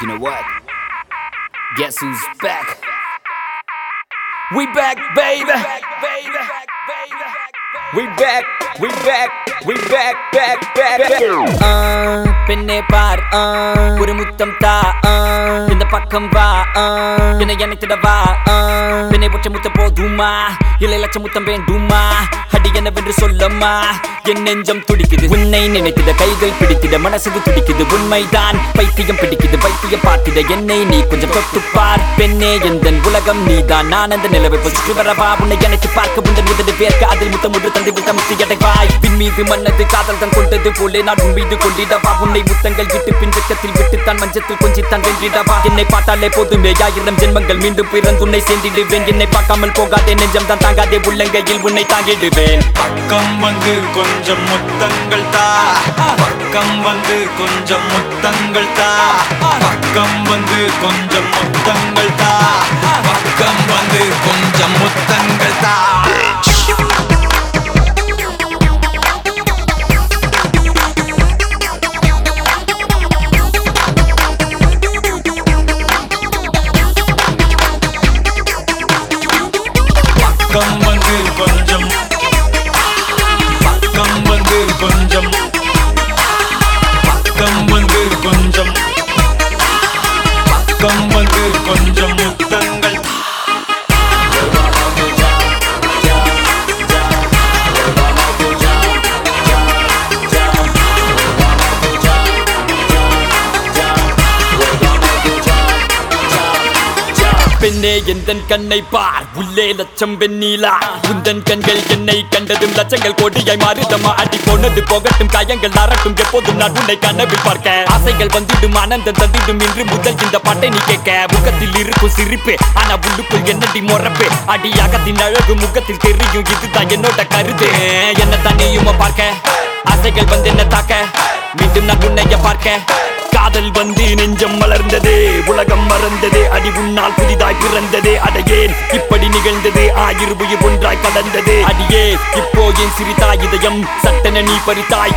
You know what? Guess who's back? We back, baby. We back, we back, we back, back, back. Ah, uh, பெண்ணே பார் ஆ, ஒரு முத்தம் தா ஆ, இந்த பக்கம் வா ஆ, என்னை அணைத்திட வா ஆ, பெண்ணை ஒற்றை முத்தம் போதுமா இல்லை லட்சம் முத்தம் வேண்டுமா அடி என்னவென்று சொல்லம்மா என் நெஞ்சம் துடிக்குது உன்னை நினைத்திட கைகள் பிடித்திட மனசுக்கு துடிக்குது உண்மைதான். பைத்தியம் பிடிக்குது பைத்தியம் பார்த்திட என்னை நீ கொஞ்சம் தொட்டு பார் பெண்ணே எந்த உலகம் நீதான். நான் அந்த நிலவை பொசுக்கு வரவா? உன்னை எனக்கு பார்க்க உந்தன் உதடு பேர்க்க அதில் முத்தம் ஒன்று தந்து விட்ட முத்தி எடைவாய் பின் மீது மன்னது காதல் தான் கொண்டது போலே நான் உன் மீது கொண்டிடவா? உன்னை முத்தங்கள் விட்டு பின் வெக்கத்தில் விட்டுத்தான் மஞ்சத்தில் கொஞ்சித்தான் வென்றிடவா? என்னை பார்த்தாலே போதுமே ஆயிரம் ஜென்மங்கள் மீண்டும் பிறந்து உன்னை சேர்ந்திடுவேன். என்னை பார்க்காமல் போகாதே நெஞ்சம் தான் தாங்காதே உள்ளங்கையில் உன்னை தாங்கிடுவேன். பக்கம் வந்து கொஞ்சம் முத்தங்கள் தா. பக்கம் வந்து கொஞ்சம் முத்தங்கள் தா. பக்கம் வந்து கொஞ்சம் முத்தங்கள் தா. பக்கம் வந்து கொஞ்சம் முத்தங்கள் தா. come பெண்ணே எந்தன் கண்ணை பார். உள்ளே லட்சம் வெண்ணீலா. உந்தன் கண்கள் என்னை கண்டதும் லட்சங்கள் கோடியாய் மாறுதமா அடி போனது போகட்டும் காயங்கள் நாரட்டும். எப்போதும் நான் உன்னை கனவில் பார்க்க. ஆசைகள் வந்துடும் ஆனந்தம் தந்திடும். இன்று முதல் இந்த பாட்டை நீ கேட்க. முகத்தில் இருக்கும் சிரிப்பு ஆனா உள்ளுக்குள் என்னடி மொறப்பு அடியாகத்தின் அழகு முகத்தில் தெரியும் இதுதான் என்னோட கருத்து. என்ன தண்ணியுமா பார்க்க? ஆசைகள் வந்து என்ன தாக்க. மீண்டும் நான் உன்னைய பார்க்க. காதல் வந்து நெஞ்சம் மலர்ந்தது உலகம் மறந்தது அடி உன்னால் புதிதாய் பிறந்தது அடையேன் இப்படி நிகழ்ந்தது? ஆயிரம் உயிர் ஒன்றாய் கலந்தது அடியே இப்போ என் சிறிதாய் இதயம் சட்டன நீ பறித்தாய்.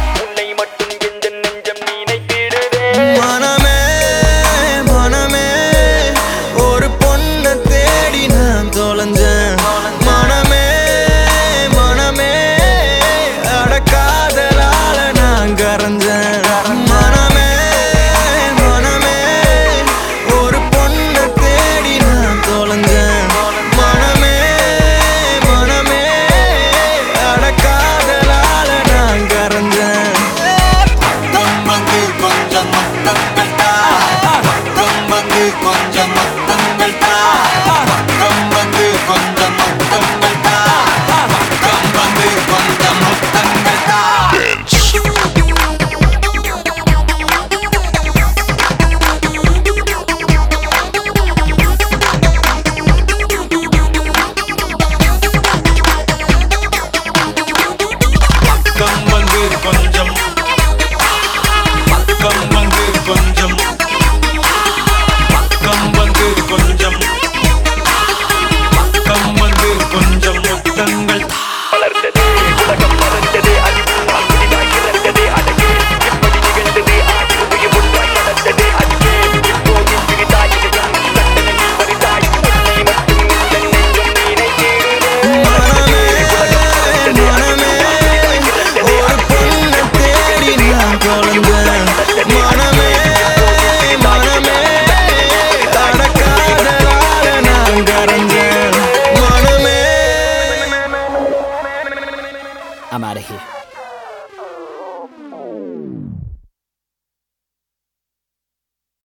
I'm out of here.